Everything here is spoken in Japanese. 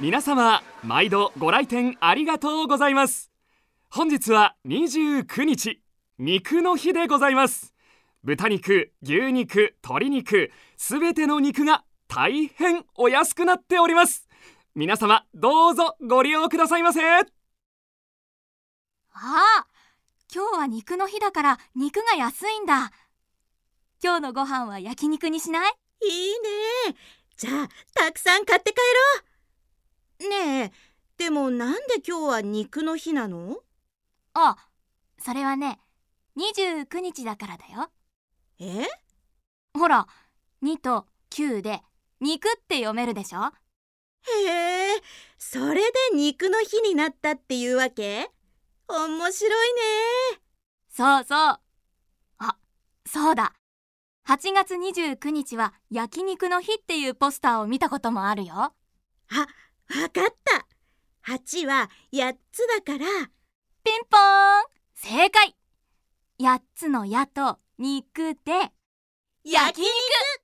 皆様毎度ご来店ありがとうございます。本日は29日肉の日でございます。豚肉牛肉鶏肉すべての肉が大変お安くなっております。皆様どうぞご利用くださいませ。ああ今日は肉の日だから肉が安いんだ。今日のご飯は焼肉にしない？いいね。じゃあたくさん買って帰ろうねえ。でもなんで今日は肉の日なの？あそれはね29日だからだよ。え？ほら2と9で肉って読めるでしょ？へえ。それで肉の日になったっていうわけ？面白いね。そうそう。あそうだ。8月29日は焼肉の日っていうポスターを見たこともあるよ。あ、わかった。8は8つだから。ピンポーン。正解。8つの矢と肉で。焼肉